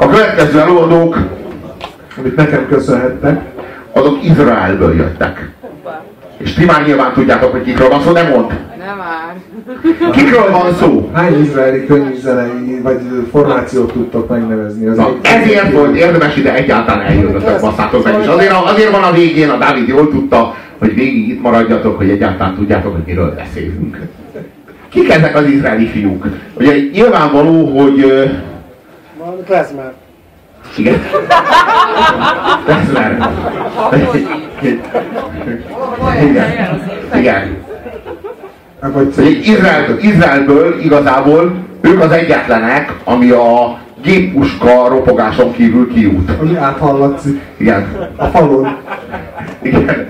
A következő előadók, amit nekem köszönhettek, azok Izraelből jöttek. És ti már nyilván tudjátok, hogy kikről van szó, nem mond. Nem már. Kikről van szó? Hány izraeli könyvzenei vagy formációt tudtok megnevezni? Az Na, ezért volt érdemes ide egyáltalán eljöttetek, basszátok meg. És azért, azért van a végén, a Dávid jól tudta, hogy végig itt maradjatok, hogy egyáltalán tudjátok, hogy miről beszélünk. Kik ezek az izraeli fiúk? Ugye nyilvánvaló, hogy... Klezmer. Igen. Leszler. Igen. Igen. Vagy Hogy Izraelből, Izraelből igazából ők az egyetlenek, ami a géppuska ropogáson kívül kijut. ami áthallatszik Igen. a falon. Igen.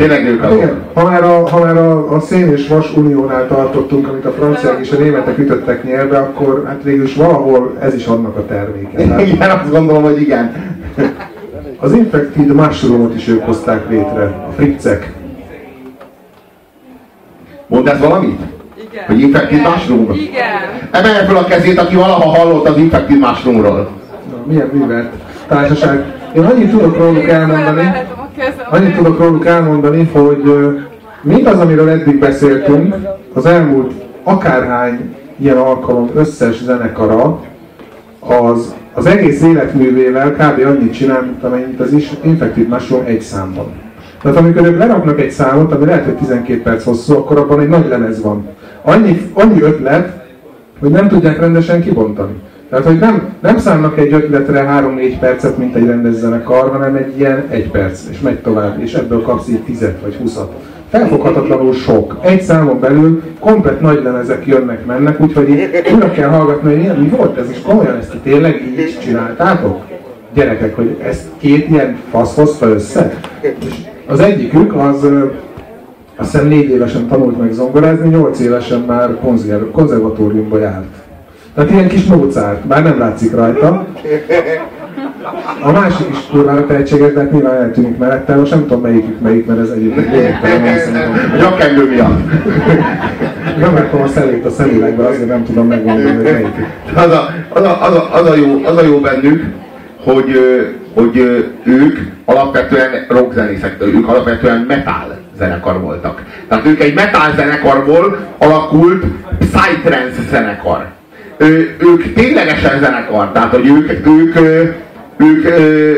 Tényleg ők azok. Igen, ha már a, ha már a, a szén és vas uniónál tartottunk, amit a franciák és a németek ütöttek nyelve, akkor hát végül is valahol ez is annak a terméke. Tehát Igen, azt gondolom, hogy igen. az infected mushroomot is ők hozták létre, a friccek. Mondd ezt valamit? Igen. Hogy infected Igen. mushroom? Igen. Emelje fel a kezét, aki valaha hallott az infected mushroomról. Na, milyen művelt társaság. Én annyit tudok róluk elmondani. Annyit tudok róluk elmondani, hogy mindaz, amiről eddig beszéltünk, az elmúlt akárhány ilyen alkalom összes zenekara, az, az egész életművével kb. annyit csinál, mint amennyit az is Infected Mushroom egy számban. Tehát amikor ők leraknak egy számot, ami lehet, hogy 12 perc hosszú, akkor abban egy nagy lemez van. Annyi, annyi ötlet, hogy nem tudják rendesen kibontani. Tehát, hogy nem, nem számnak egy ötletre 3-4 percet, mint egy rendes zenekar, hanem egy ilyen egy perc, és megy tovább, és ebből kapsz így 10 vagy 20 Felfoghatatlanul sok. Egy számon belül komplet nagy lemezek jönnek, mennek, úgyhogy újra kell hallgatni, hogy ilyen, mi volt ez, és komolyan ezt tényleg így csináltátok? Gyerekek, hogy ezt két ilyen fasz hozta össze? És az egyikük az azt hiszem négy évesen tanult meg zongorázni, nyolc évesen már konzerv, konzervatóriumba járt. Tehát ilyen kis Mozart, bár nem látszik rajta. A másik is kurvára tehetséges, de hát nyilván eltűnik mellette, most nem tudom melyikük melyik, mert ez egyébként lényegtelen. Zsakkendő miatt. Nem vettem a szelét a szemüvegbe, azért nem tudom megmondani, hogy melyikük. Az a, az, a, az, a, az, a jó, az a jó bennük, hogy, hogy ők alapvetően rockzenészek, ők alapvetően metal zenekar voltak. Tehát ők egy metal zenekarból alakult psytrance zenekar. Ö, ők ténylegesen zenekar, tehát hogy ők, ők, ők ö,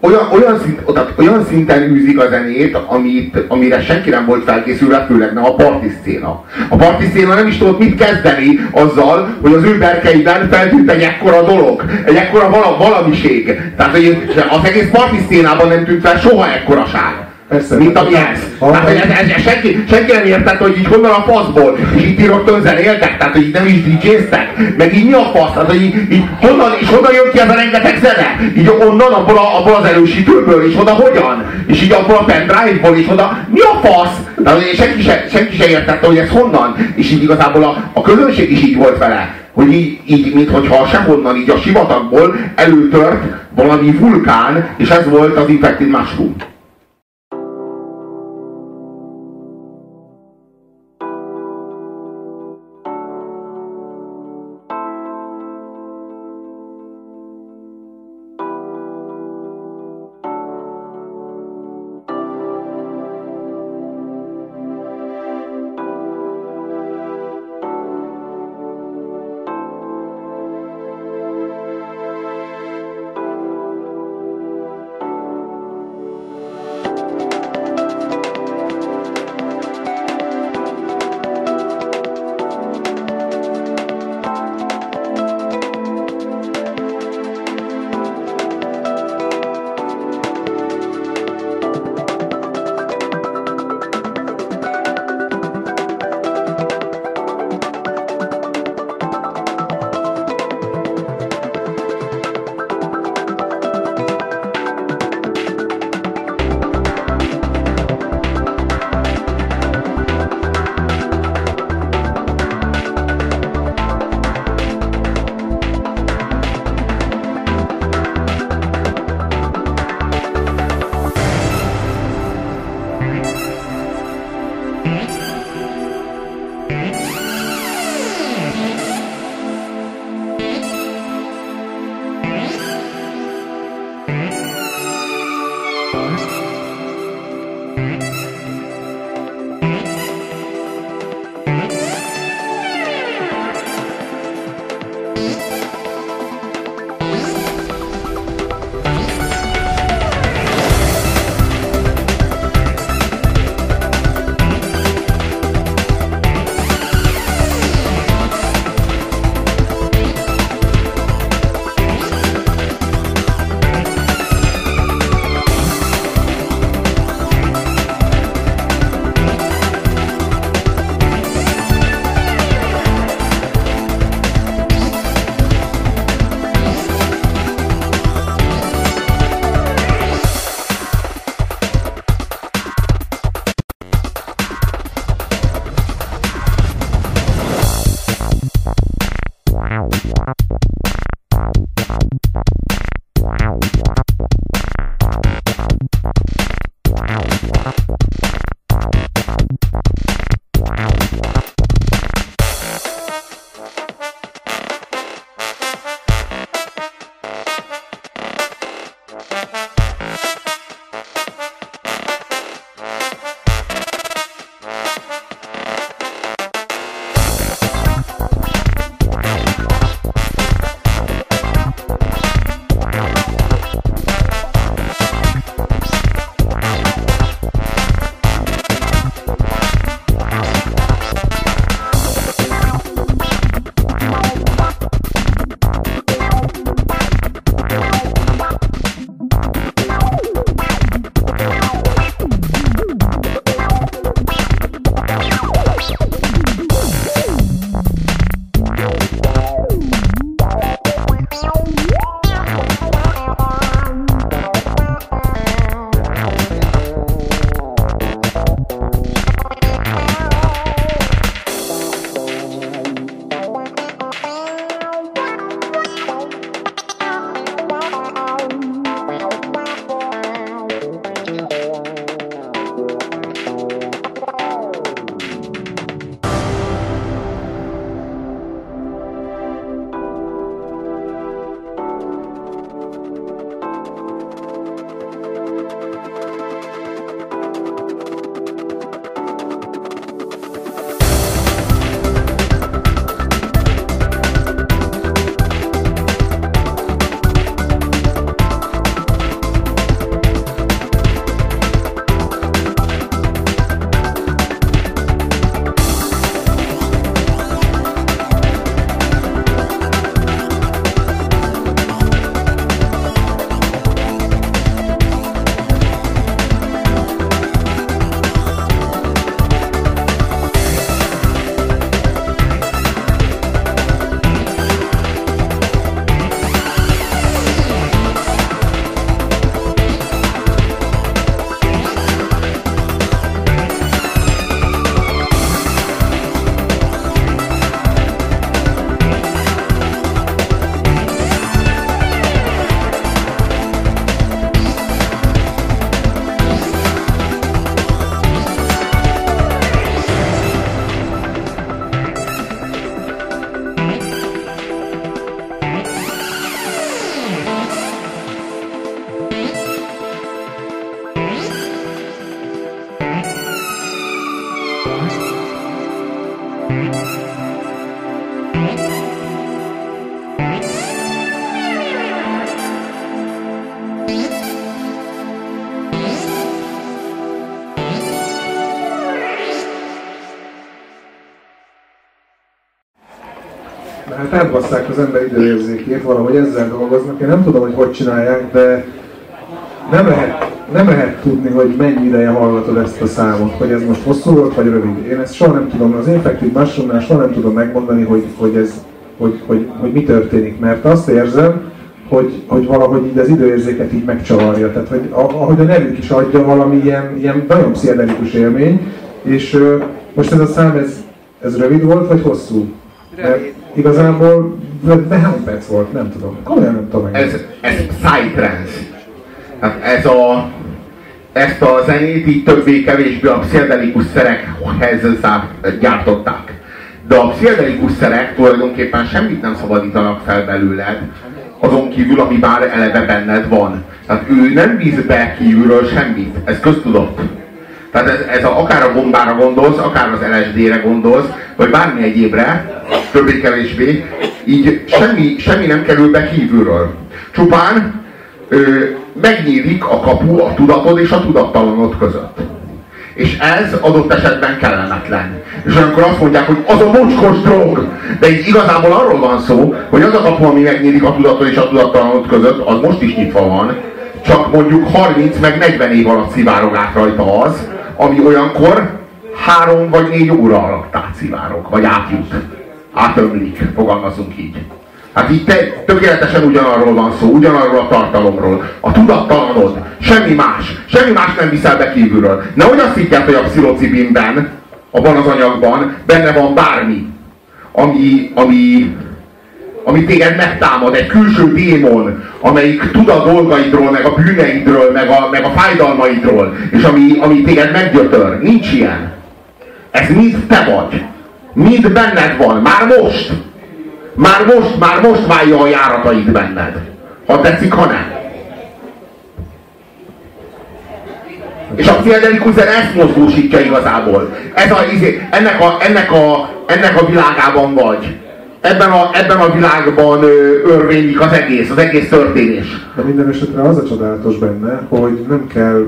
olyan, olyan, szint, tehát olyan szinten űzik a zenét, amit, amire senki nem volt felkészülve, főleg nem a parti szcéna. A parti szcéna nem is tudott mit kezdeni azzal, hogy az ő berkeiben feltűnt egy ekkora dolog, egy ekkora vala, valamiség. Tehát hogy az egész parti szcénában nem tűnt fel soha ekkoraság. Persze. Mint ami ez. Ha- Tehát, hogy ez, ez, senki, senki nem értette, hogy így honnan a faszból, és így rögtön zenéltek, tehát hogy így nem is DJ-ztek, meg így mi a fasz, tehát hogy így, így honnan, és honnan jön ki ez a rengeteg zene? Így onnan, abból, a, abból az erősítőből, és oda hogyan? És így abból a pendrive-ból, és oda, mi a fasz? Tehát hogy senki se, senki se értette, hogy ez honnan, és így igazából a, a közönség is így volt vele, hogy így, így minthogyha sehonnan, így a sivatagból előtört valami vulkán, és ez volt az Infected Mushroom. Átbasszák az ember időérzékét, valahogy ezzel dolgoznak. Én nem tudom, hogy hogy csinálják, de nem lehet, nem lehet tudni, hogy mennyi ideje hallgatod ezt a számot, hogy ez most hosszú volt, vagy rövid. Én ezt soha nem tudom, az Infected Mushroomnál soha nem tudom megmondani, hogy, hogy, ez, hogy, hogy, hogy mi történik, mert azt érzem, hogy, hogy valahogy így az időérzéket így megcsavarja. Tehát, hogy ahogy a nevük is adja, valami ilyen, ilyen nagyon pszichedelikus élmény, és most ez a szám, ez, ez rövid volt, vagy hosszú? Mert igazából, de hány volt, nem tudom. Komolyan nem tudom. Ez, ez psytrance. Hát ez a, ezt a zenét így többé-kevésbé a pszichedelikus szerekhez gyártották. De a pszichedelikus szerek tulajdonképpen semmit nem szabadítanak fel belőled, azon kívül, ami már eleve benned van. Tehát ő nem víz be kívülről semmit, ez köztudott. Tehát ez, ez a, akár a bombára gondolsz, akár az LSD-re gondolsz, vagy bármi egyébre, többé-kevésbé, így semmi, semmi nem kerül be kívülről. Csupán ö, megnyílik a kapu a tudatod és a tudattalanod között. És ez adott esetben kellemetlen. És olyankor azt mondják, hogy az a mocskos drog. De így igazából arról van szó, hogy az a kapu, ami megnyílik a tudatod és a tudattalanod között, az most is nyitva van. Csak mondjuk 30 meg 40 év alatt szivárog át rajta az, ami olyankor három vagy négy óra alatt átszivárog, vagy átjut. Átömlik, fogalmazunk így. Hát te, tökéletesen ugyanarról van szó, ugyanarról a tartalomról. A tudattalanod, semmi más, semmi más nem viszel be kívülről. Nehogy azt higgyed, hogy a pszilocibinben, abban az anyagban benne van bármi, ami, ami, ami téged megtámad, egy külső démon, amelyik tud a dolgaidról, meg a bűneidről, meg a, meg a fájdalmaidról, és ami, ami téged meggyötör. Nincs ilyen. Ez mind te vagy. Mind benned van. Már most. Már most, már most válja a járatait benned. Ha tetszik, ha nem. És a pszichedelikus zene ezt mozgósítja igazából. Ez a, izé, ennek, a, ennek, a, ennek a világában vagy. Ebben a, ebben a világban örvénylik az egész, az egész történés. De minden esetre az a csodálatos benne, hogy nem kell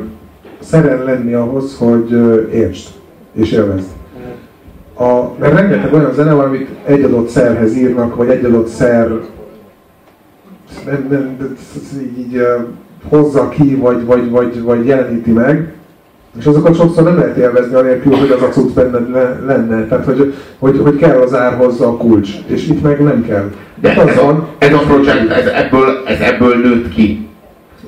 szeren lenni ahhoz, hogy értsd és élvezd. A, mert rengeteg olyan zene van, amit egy adott szerhez írnak, vagy egy adott szer nem, nem, így uh, hozza ki, vagy, vagy, vagy, vagy jeleníti meg, és azokat sokszor nem lehet élvezni anélkül, hogy az a cucc benned le, lenne. Tehát, hogy, hogy, hogy kell az árhoz a kulcs. És itt meg nem kell. De ez, a, van, ez a projekt, ez ebből, ez ebből nőtt ki.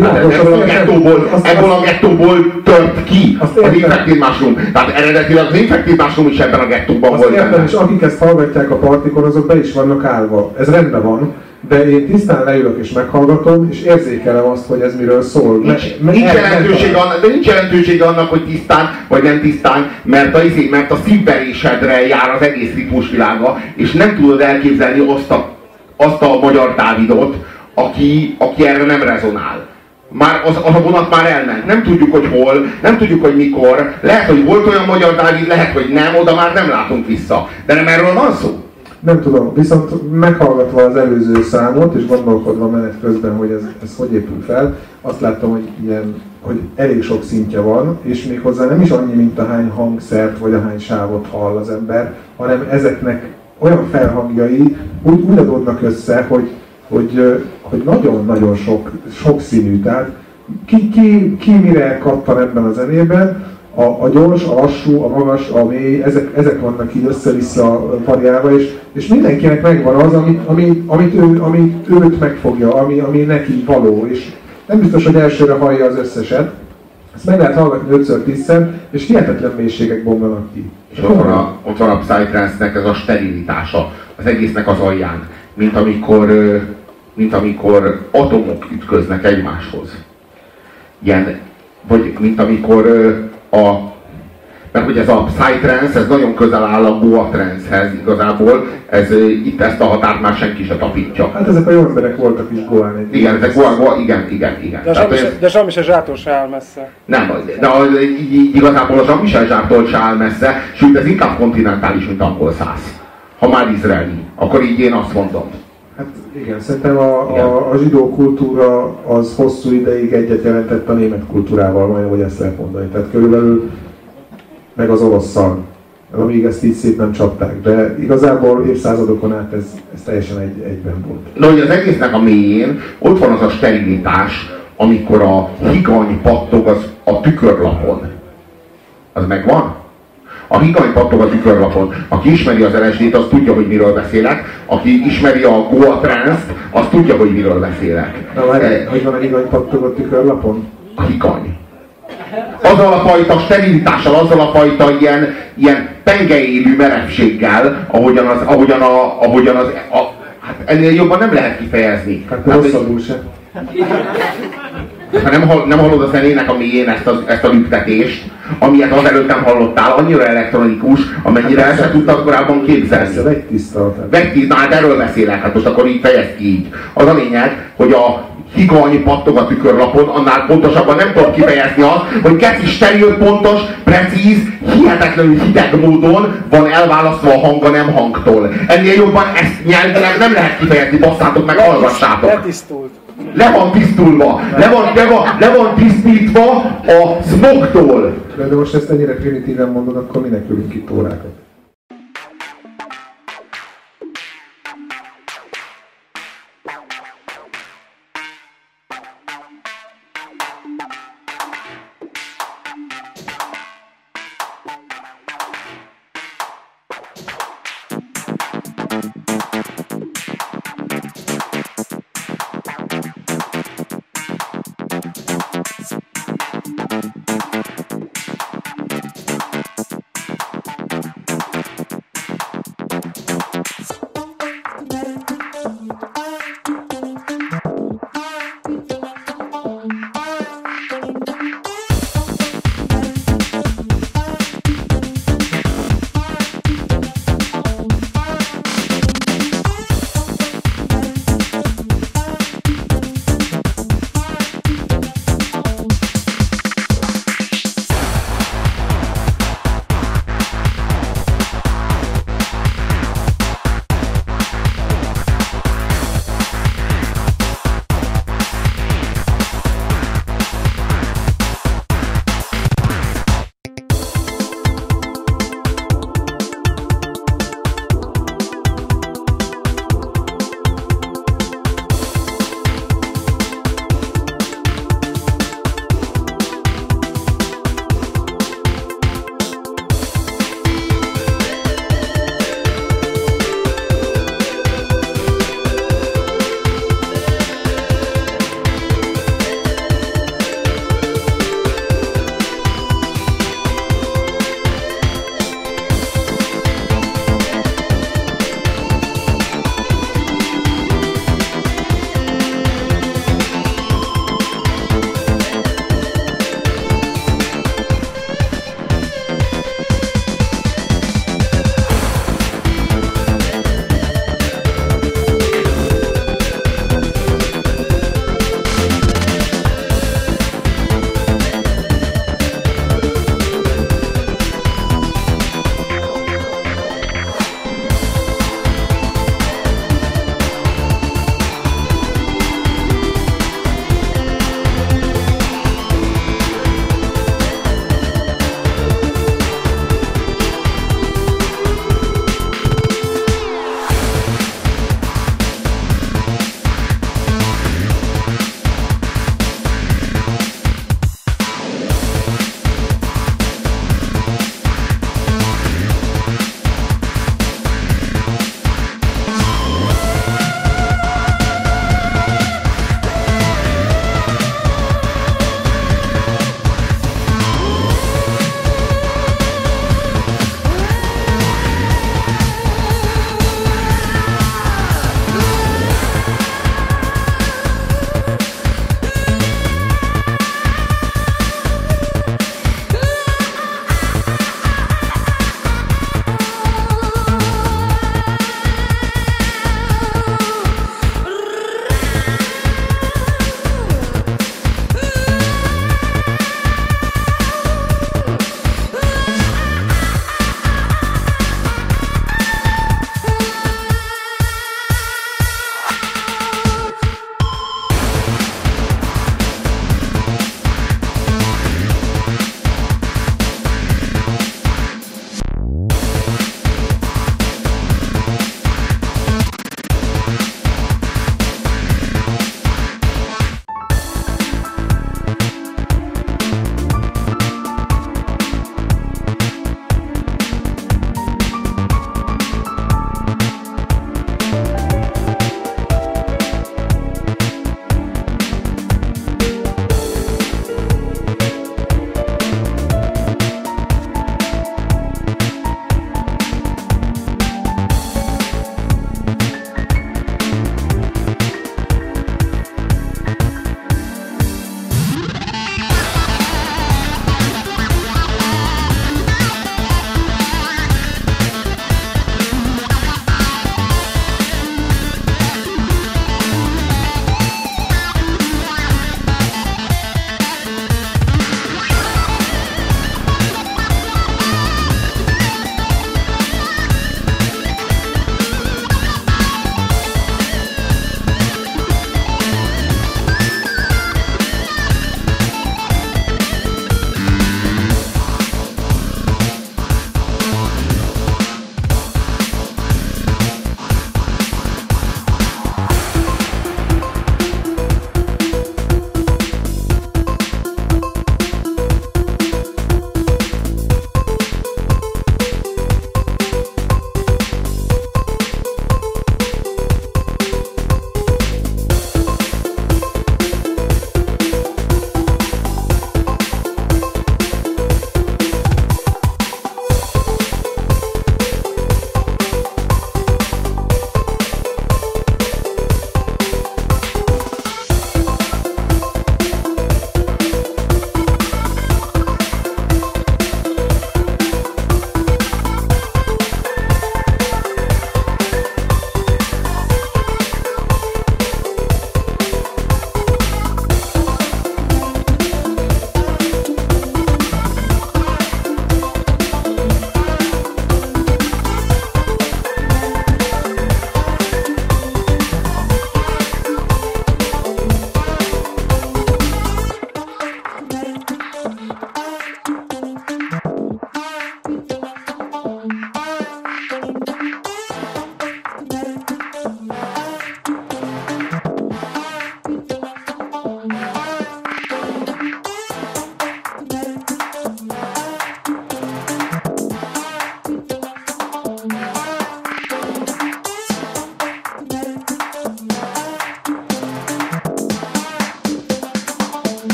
Hát ez, ebből, a gettóból, ebből a gettóból tört ki az Infected Mushroom. Tehát eredetileg az Infected Mushroom is ebben a gettóban volt. Értem, és akik ezt hallgatják a partikon, azok be is vannak állva. Ez rendben van. De én tisztán leülök és meghallgatom, és érzékelem azt, hogy ez miről szól. Nincs, nincs, jelentőség annak, de nincs jelentőség annak, hogy tisztán vagy nem tisztán, mert a, izé, mert a szívverésedre jár az egész ritmusvilága, és nem tudod elképzelni azt a, azt a magyar Dávidot, aki, aki erre nem rezonál már az, az a vonat már elment. Nem tudjuk, hogy hol, nem tudjuk, hogy mikor. Lehet, hogy volt olyan magyar Dávid, lehet, hogy nem, oda már nem látunk vissza. De nem erről van szó? Nem tudom, viszont meghallgatva az előző számot, és gondolkodva menet közben, hogy ez, ez hogy épül fel, azt láttam, hogy, ilyen, hogy elég sok szintje van, és méghozzá nem is annyi, mint a hány hangszert, vagy a hány sávot hall az ember, hanem ezeknek olyan felhangjai úgy, úgy adódnak össze, hogy hogy, hogy nagyon-nagyon sok, sok színű. Tehát ki, ki, ki mire kattan ebben a zenében, a, a gyors, a lassú, a magas, a mély, ezek, ezek vannak így össze-vissza variálva, és, és mindenkinek megvan az, amit, amit, amit, ő, amit őt megfogja, ami, ami neki való, és nem biztos, hogy elsőre hallja az összeset, ezt meg lehet hallgatni 5 10 és hihetetlen mélységek bomlanak ki. És ott van a, ott van a Psytrance-nek ez a sterilitása, az egésznek az alján mint amikor, mint amikor atomok ütköznek egymáshoz. Ilyen, vagy mint amikor a mert hogy ez a Psytrance, ez nagyon közel áll a Goa trance-hez igazából, ez, itt ezt a határt már senki se tapítja. Hát ezek a jó emberek voltak is Goán. Igen, ezek Goa, Goa, igen, igen, igen. De, Tehát, se, de semmi se zsától se áll messze. Nem, de igazából a Jean-Michel zsától se áll messze, sőt ez inkább kontinentális, mint angol száz ha már izraeli. Akkor így én azt mondom. Hát igen, szerintem a, igen. a, a zsidó kultúra az hosszú ideig egyet jelentett a német kultúrával, majdnem, hogy ezt lehet mondani. Tehát körülbelül meg az oroszszal. amíg ezt így szépen csapták. De igazából évszázadokon át ez, ez teljesen egy, egyben volt. Na, hogy az egésznek a mélyén ott van az a sterilitás, amikor a higany pattog az a tükörlapon. Az megvan? A higany pattog a tükörlapon. Aki ismeri az LSD-t, az tudja, hogy miről beszélek. Aki ismeri a Goa Trance-t, az tudja, hogy miről beszélek. Na, várj, hogy van a higany pattog a tükörlapon? A higany. Azzal a fajta sterilitással, azzal a fajta ilyen, ilyen pengeélű merevséggel, ahogyan az, ahogyan a, ahogyan az a, hát ennél jobban nem lehet kifejezni. Hát Hát, rosszabbul se. Ha nem, hall- nem hallod a zenének a mélyén ezt, az, ezt a lüktetést, amilyet az előtt nem hallottál, annyira elektronikus, amennyire el sem tudtad korábban képzelni. Vegtíz, na hát erről beszélek, hát most akkor így fejezd ki így. Az a lényeg, hogy a higany pattog a tükörlapon, annál pontosabban nem tudom kifejezni azt, hogy keci steril, pontos, precíz, hihetetlenül hideg módon van elválasztva a hang a nem hangtól. Ennél jobban ezt nyelvileg nem lehet kifejezni, basszátok meg, hallgassátok. Letisztult. Le van tisztulva, le van, le van, le van tisztítva a smogtól. De, de most ezt ennyire primitíven mondod, akkor minek ülünk itt órákat?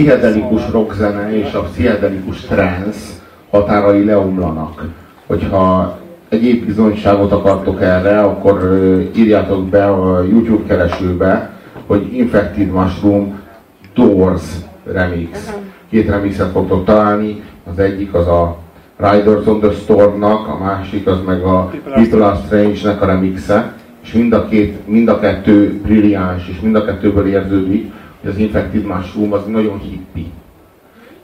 Pszichedelikus rockzene és a pszichedelikus trance határai leomlanak. Hogyha egyéb bizonyságot akartok erre, akkor írjátok be a YouTube keresőbe, hogy Infected Mushroom Doors remix. Két remixet fogtok találni, az egyik az a Riders on the Storm-nak, a másik az meg a People Are Strange-nek a remixe, és mind a, két, mind a kettő brilliáns, és mind a kettőből érződik, az Infected Mushroom az nagyon hippi.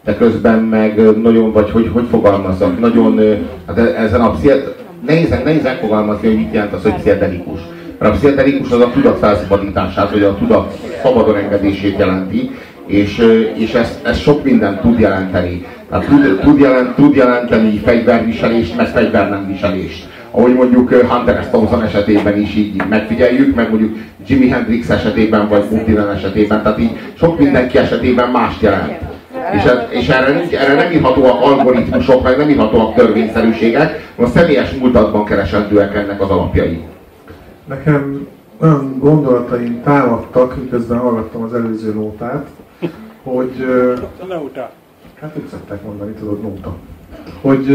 De közben meg nagyon, vagy hogy, hogy fogalmazzak, nagyon, hát e- ezen a pszichiat, nehéz, nehéz megfogalmazni, hogy mit jelent az, hogy pszichedelikus. Mert a pszichedelikus az a tudat felszabadítását, vagy a tudat szabadon engedését jelenti, és, és ez, ez sok mindent tud jelenteni. Tehát tud, tud, jelent, tud jelenteni fegyverviselést, meg fegyver nem viselést. Ahogy mondjuk Hunter S. Thompson esetében is így megfigyeljük, meg mondjuk Jimi Hendrix esetében, vagy Bob Dylan esetében, tehát így sok mindenki esetében mást jelent. És, ez, és erre, erre nem írhatóak algoritmusok, meg nem írhatóak törvényszerűségek, a személyes múltatban keresendőek ennek az alapjai. Nekem olyan gondolataim támadtak, miközben hallgattam az előző nótát, hogy... Nóta. Hát úgy szokták mondani, tudod, nóta. Hogy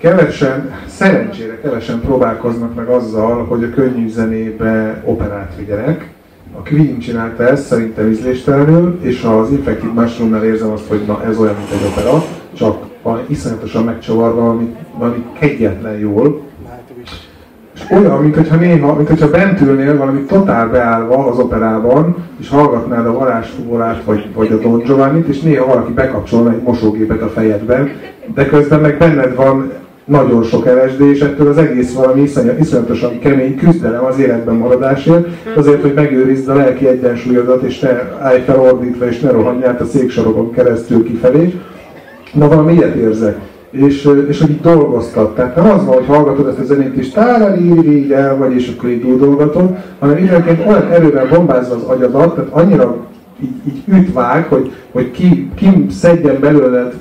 kevesen, szerencsére kevesen próbálkoznak meg azzal, hogy a könnyű zenébe operát vigyenek. A Queen csinálta ezt szerintem ízléstelenül, és az Infected Mushroom-nál érzem azt, hogy na ez olyan, mint egy opera, csak iszonyatosan megcsavarva, valami, valami kegyetlen jól, olyan, mint hogyha néha, mint hogyha bent ülnél valami totál beállva az operában, és hallgatnád a varázsfúvolát, vagy, vagy a Don giovanni és néha valaki bekapcsolna egy mosógépet a fejedben, de közben meg benned van nagyon sok LSD, és ettől az egész valami iszonyatosan kemény küzdelem az életben maradásért, azért, hogy megőrizd a lelki egyensúlyodat, és ne állj fel ordítva, és ne rohanj át a széksorokon keresztül kifelé. Na valami ilyet érzek és, és hogy így dolgoztat. Tehát nem az van, hogy hallgatod ezt a zenét, és tárari, így el vagy, és akkor így dúdolgatod, hanem időnként olyan erővel bombázza az agyadat, tehát annyira így, így ütvág, hogy, hogy ki, ki szedjen belőled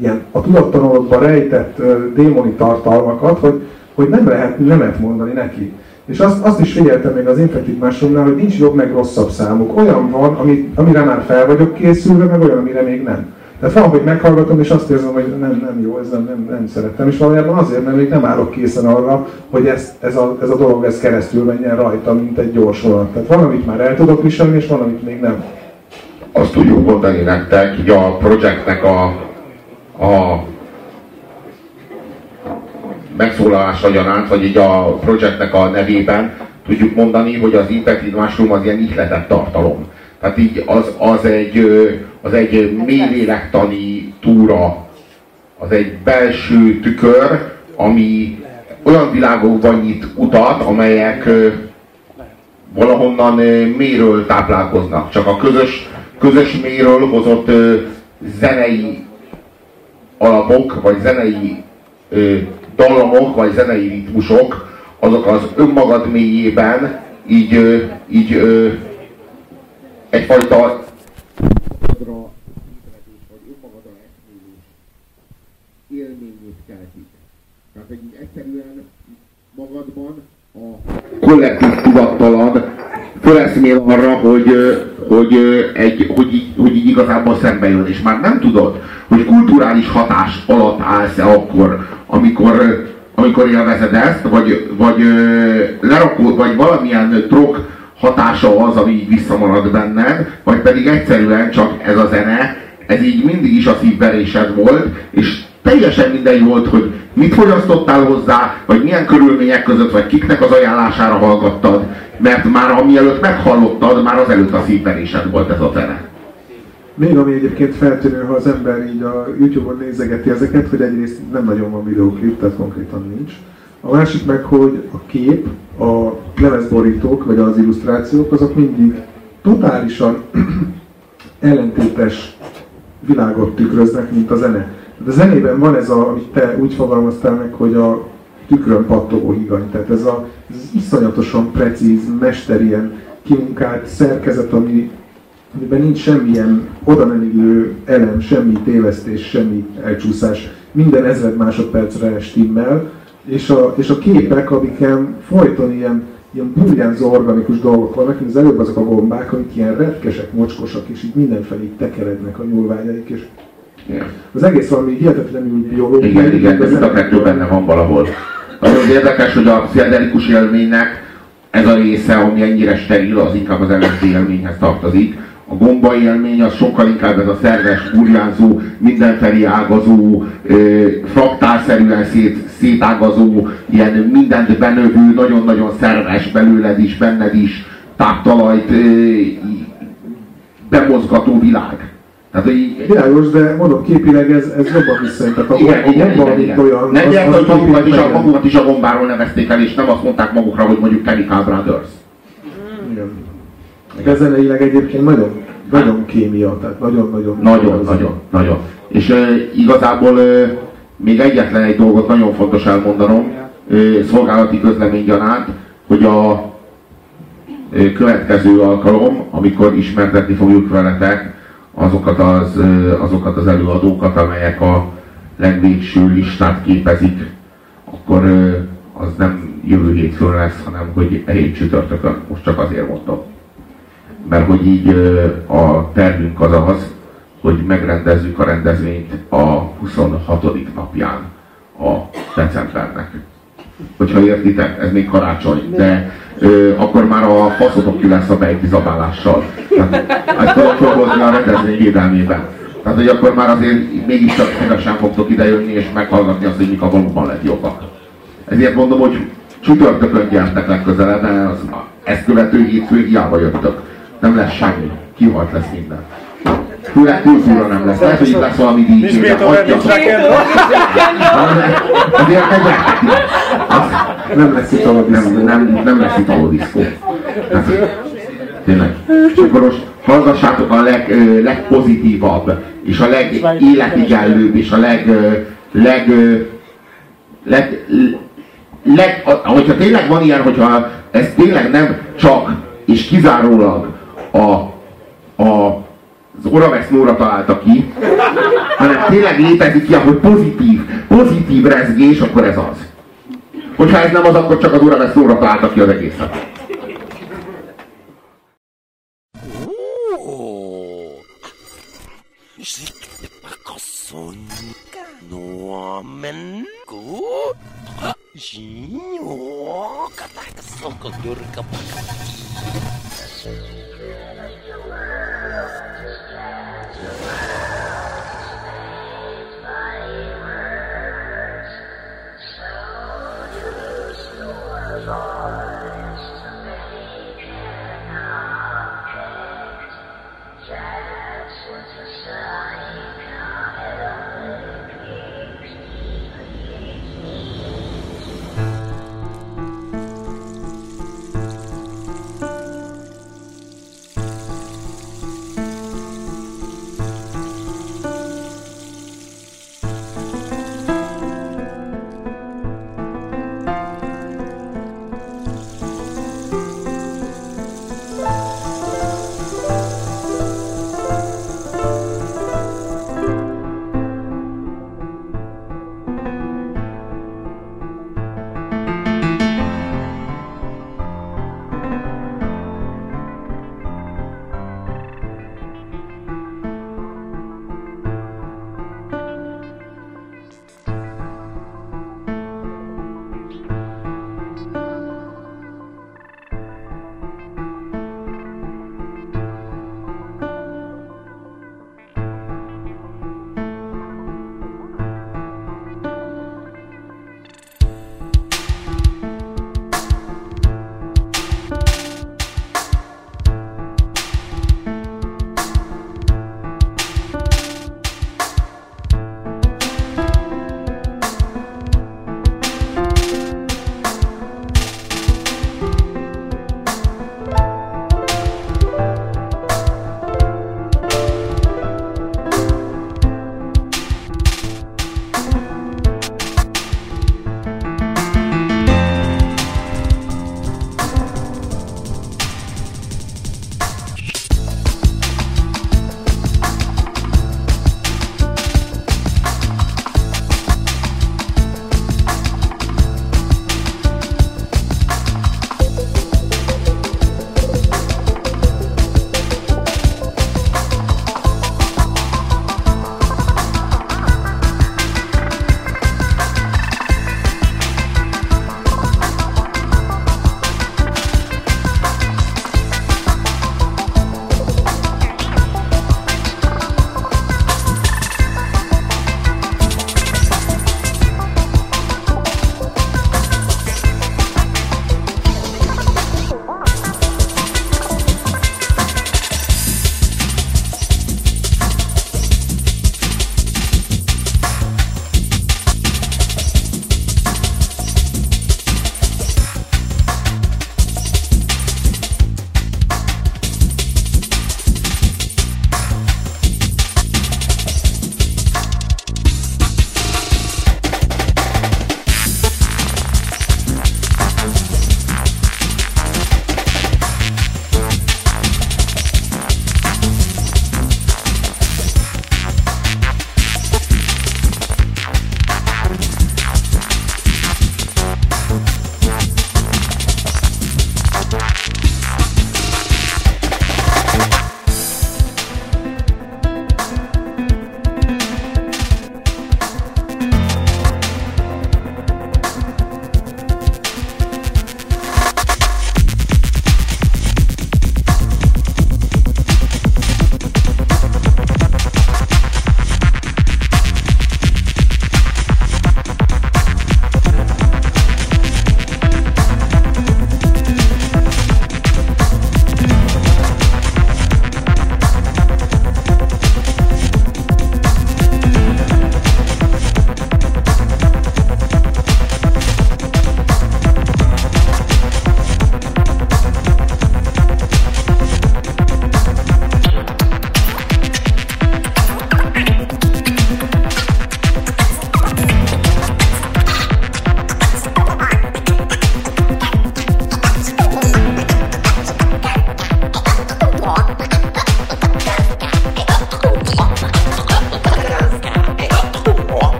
ilyen a tudattanolodban rejtett démoni tartalmakat, hogy, hogy nem lehet nemet mondani neki. És azt, azt is figyeltem még az Infected Mushroomnál, hogy nincs jobb meg rosszabb számuk. Olyan van, ami, amire már fel vagyok készülve, meg olyan, amire még nem. Tehát van, hogy meghallgatom, és azt érzem, hogy nem, nem jó, ez nem, nem, nem szerettem. És valójában azért, mert még nem állok készen arra, hogy ez, ez, a, ez a dolog ez keresztül menjen rajta, mint egy gyors vonat. Tehát van, amit már el tudok viselni, és van, amit még nem. Azt tudjuk mondani nektek, hogy a projektnek a, a megszólalása gyanánt, vagy így a projektnek a nevében tudjuk mondani, hogy az Infected Mushroom az ilyen ihletett tartalom. Tehát így az, az, egy, az egy mélylélektani túra, az egy belső tükör, ami olyan világokban nyit utat, amelyek valahonnan méről táplálkoznak. Csak a közös, közös méről hozott zenei alapok, vagy zenei dallamok, vagy zenei ritmusok, azok az önmagad mélyében így, így egyfajta magadra ébredés, vagy önmagadra eszmélés élményét keltik. Tehát, hogy így egyszerűen magadban a kollektív tudattalan föleszmél arra, hogy, hogy, egy, hogy, így, hogy így igazából szembe jön, és már nem tudod, hogy kulturális hatás alatt állsz-e akkor, amikor, amikor élvezed ezt, vagy, vagy lerakod, vagy valamilyen drog hatása az, ami így visszamarad benned, vagy pedig egyszerűen csak ez a zene, ez így mindig is a szívverésed volt, és teljesen mindegy volt, hogy mit fogyasztottál hozzá, vagy milyen körülmények között, vagy kiknek az ajánlására hallgattad, mert már amielőtt meghallottad, már az előtt a szívverésed volt ez a zene. Még ami egyébként feltűnő, ha az ember így a Youtube-on nézegeti ezeket, hogy egyrészt nem nagyon van videóklip, tehát konkrétan nincs. A másik meg, hogy a kép, a lemezborítók, vagy az illusztrációk, azok mindig totálisan ellentétes világot tükröznek, mint a zene. De a zenében van ez, a, amit te úgy fogalmaztál meg, hogy a tükrön pattogó higany. Tehát ez, a, ez az iszonyatosan precíz, mesterien kimunkált szerkezet, ami, amiben nincs semmilyen oda elem, semmi tévesztés, semmi elcsúszás. Minden ezred másodpercre stimmel, és a, és a képek, amiken folyton ilyen ilyen burjánzó organikus dolgok vannak, mint az előbb azok a gombák, amik ilyen retkesek, mocskosak, és így mindenfelé tekerednek a nyúlványaik, és Igen. az egész valami hihetetlenül biológiai. Igen, igen, de mind a kettő benne van valahol. Az érdekes, hogy a pszichedelikus élménynek ez a része, ami ennyire steril, az inkább az LSD élményhez tartozik. A gomba élmény az sokkal inkább ez a szerves, burjánzó, mindenfelé ágazó, fraktálszerűen szét, szétágazó, ilyen mindent benövő, nagyon-nagyon szerves belőled is, benned is, táptalajt bemozgató világ. Tehát, hogy Világos, de mondom, képileg ez, ez jobban visszajön. Tehát a igen, igen, igen, igen. olyan, Nem az- az hogy magukat is, a, magukat is a gombáról nevezték el, és nem azt mondták magukra, hogy mondjuk Chemical Brothers. Igen. De zeneileg egyébként nagyon, nagyon kémia, tehát nagyon-nagyon... Nagyon, nagyon, nagyon. És e, igazából e, még egyetlen egy dolgot nagyon fontos elmondanom, e, szolgálati közlemény gyanánt, hogy a e, következő alkalom, amikor ismertetni fogjuk veletek azokat az, azokat az előadókat, amelyek a legvégső listát képezik, akkor az nem jövő hétfőn lesz, hanem hogy egy csütörtökön. Most csak azért mondom mert hogy így a tervünk az az, hogy megrendezzük a rendezvényt a 26. napján a decembernek. Hogyha értitek, ez még karácsony, de ö, akkor már a faszotok ki lesz a bejtizabálással. Tehát ezt tudom dolgozni a rendezvény védelmében. Tehát, hogy akkor már azért mégiscsak szívesen fogtok idejönni és meghallgatni azt, hogy mik a valóban legjobbak. Ezért mondom, hogy csütörtökön gyertek legközelebb, az, ezt követő hétfő hiába jöttök. Nem lesz semmi. Kihalt lesz minden. Főleg kultúra nem lesz. Lehet, hogy itt lesz valami Nincs DJ, de Beethoven, nincs. Azért Nem lesz itt a nem, nem, nem lesz itt a diszkó. Hát, tényleg. Most hallgassátok a leg, legpozitívabb, és a legéletigenlőbb, és a leg, leg, leg, leg, a- hogyha tényleg van ilyen, hogyha ez tényleg nem csak és kizárólag a, a az Oravex Nóra találta ki, hanem tényleg létezik ilyen, hogy pozitív, pozitív rezgés, akkor ez az. Hogyha ez nem az, akkor csak az Oravex Nóra találta ki az egészet. Sikpakosonka nuomen ku Shinyo katakasonko durka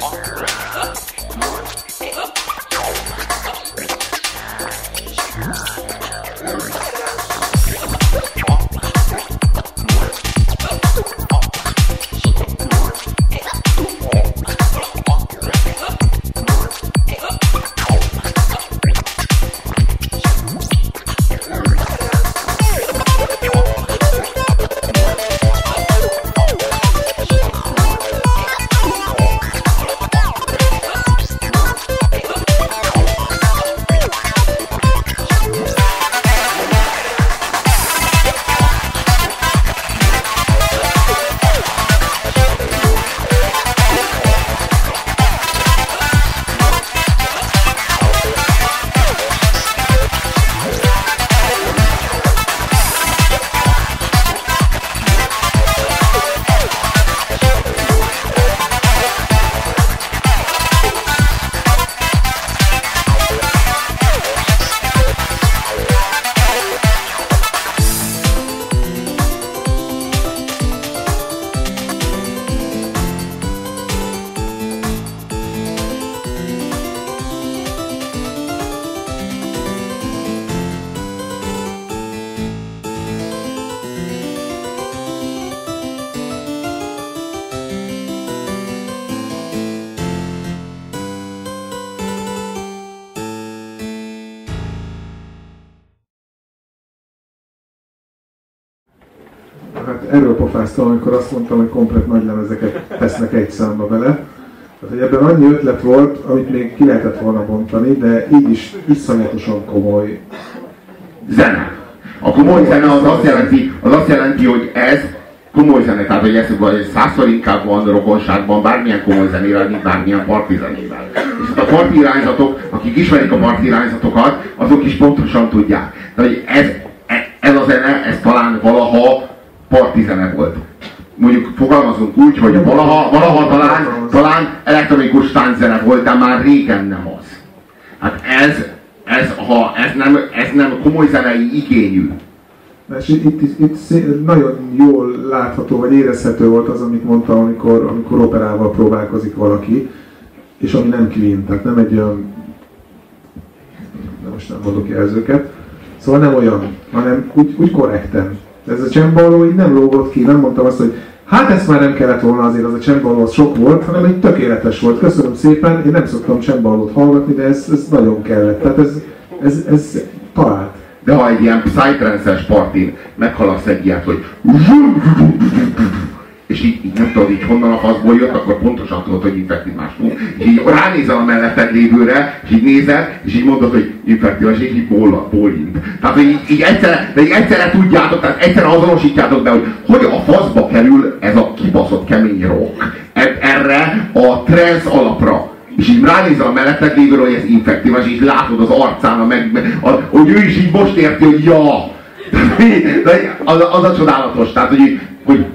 Walker. Erről pofáztam, amikor azt mondtam, hogy komplet nagy lemezeket tesznek egy számba bele. Tehát, hogy ebben annyi ötlet volt, amit még ki lehetett volna bontani, de így is iszonyatosan komoly. Zene. A komoly zene az azt jelenti, az azt jelenti hogy ez komoly zene, tehát hogy ez százszor inkább van rokonságban bármilyen komoly zenével, mint bármilyen parti zenével. És hát a parti irányzatok, akik ismerik a parti irányzatokat, azok is pontosan tudják. De hogy ez, e- ez a zene, ez talán valaha parti zene volt. Mondjuk fogalmazunk úgy, hogy valaha, valaha talán, talán elektronikus tánczene volt, de már régen nem az. Hát ez, ez, ha ez nem, ez nem komoly zenei igényű, És itt, itt, itt szé- nagyon jól látható, vagy érezhető volt az, amit mondtam, amikor, amikor operával próbálkozik valaki, és ami nem clean, tehát nem egy olyan, nem most nem mondok jelzőket, szóval nem olyan, hanem úgy, úgy korrekten. Ez a csembaló így nem lógott ki, nem mondtam azt, hogy hát ezt már nem kellett volna azért, az a csembaló az sok volt, hanem egy tökéletes volt. Köszönöm szépen, én nem szoktam csembalót hallgatni, de ez, ez nagyon kellett. Tehát ez, ez, ez talált. De ha egy ilyen psytrance-es partin meghalasz egy ilyet, hogy és így, így nem tudod, így honnan a faszból jött, akkor pontosan tudod, hogy infektív másról. És így ránézel a melletted lévőre, és így nézed, és így mondod, hogy infektív, és így ból, bólint. Tehát, hogy így, így egyszerre, de így egyszerre tudjátok, tehát egyszerre azonosítjátok be, hogy hogy a faszba kerül ez a kibaszott kemény rock e- erre a trance alapra. És így ránézel a melletted lévőre, hogy ez infektív, és így látod az arcán, a meg, a, hogy ő is így most érti, hogy ja, az, az a csodálatos, tehát hogy, hogy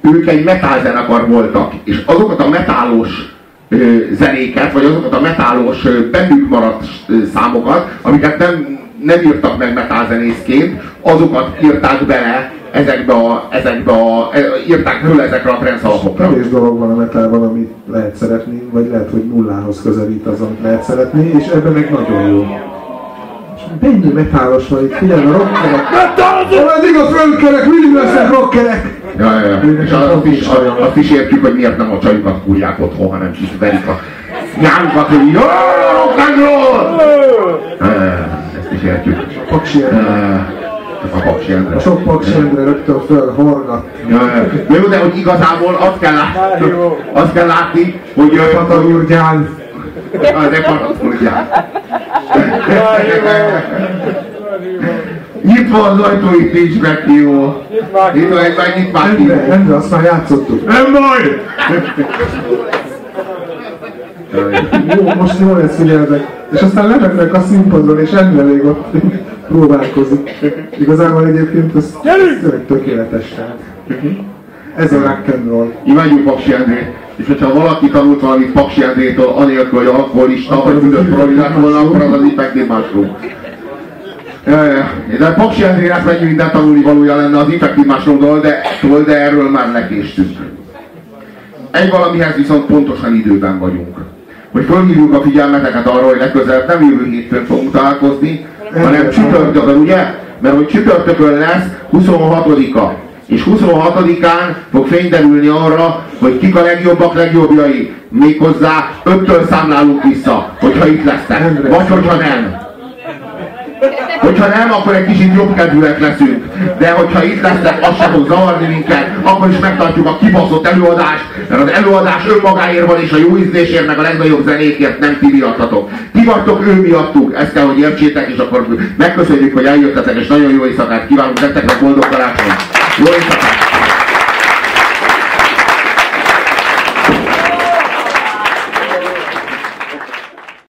ők egy metal zenekar voltak, és azokat a metálos ö, zenéket, vagy azokat a metálos ö, bennük maradt ö, számokat, amiket nem, nem írtak meg metal zenészként, azokat írták bele ezekbe a, ezekbe a, e, írták föl ezekre a trance alapokra. Kevés dolog van a metalban, amit lehet szeretni, vagy lehet, hogy nullához közelít az, amit lehet szeretni, és ebben meg nagyon jó. És mennyi metálos van itt, figyelj a rockerek! Ameddig a fölkerek, mindig lesznek rockerek! És azt is, azt is értjük, hogy miért nem a csajukat kúrják otthon, hanem itt verik a nyárukat, hogy jó, rock and roll! Ezt is értjük. Paksi a Paksi Endre. Sok Paksi Endre rögtön föl horgat. Ja. Jó, de hogy igazából azt kell látni, azt kell látni hogy ő Patarurgyán. de patatudják. Nyitva az ajtó, itt nincs meg jó. Itt van egy meg, nyit már ki. Endre, azt már játszottuk. Nem baj! Jó, most jól lesz figyelmek. És aztán lemennek a színpadon, és Endre még ott próbálkozik. Igazából egyébként ez tényleg tökéletes. Ez a rock and roll. Imádjuk Paksi Endrét. És hogyha valaki tanult valamit Paksi Endrétől, anélkül, hogy alkoholista vagy büdös proli lett volna, akkor az. Ja, ja. De Paksi Endrének mennyi minden tanulni valója lenne az Infected Mushroomról, de, de erről már lekéstünk. Egy valamihez viszont pontosan időben vagyunk. Hogy fölhívjuk a figyelmeteket arra, hogy legközelebb nem jövő hétfőn fogunk találkozni, hanem csütörtökön, ugye? Mert hogy csütörtökön lesz 26-a. És 26-án fog fényderülni arra, hogy kik a legjobbak legjobbjai. Méghozzá öttől számlálunk vissza, hogyha itt lesznek. Vagy hogyha nem. Hogyha nem, akkor egy kicsit jobb kedvűek leszünk. De hogyha itt lesznek, az sem fog zavarni minket, akkor is megtartjuk a kibaszott előadást, mert az előadás önmagáért van, és a jó ízlésért, meg a legnagyobb zenékért nem ti miattatok. Ti vagytok ő miattuk, ezt kell, hogy értsétek, és akkor megköszönjük, hogy eljöttetek, és nagyon jó éjszakát kívánunk nektek, boldog karácsony! Jó éjszakát!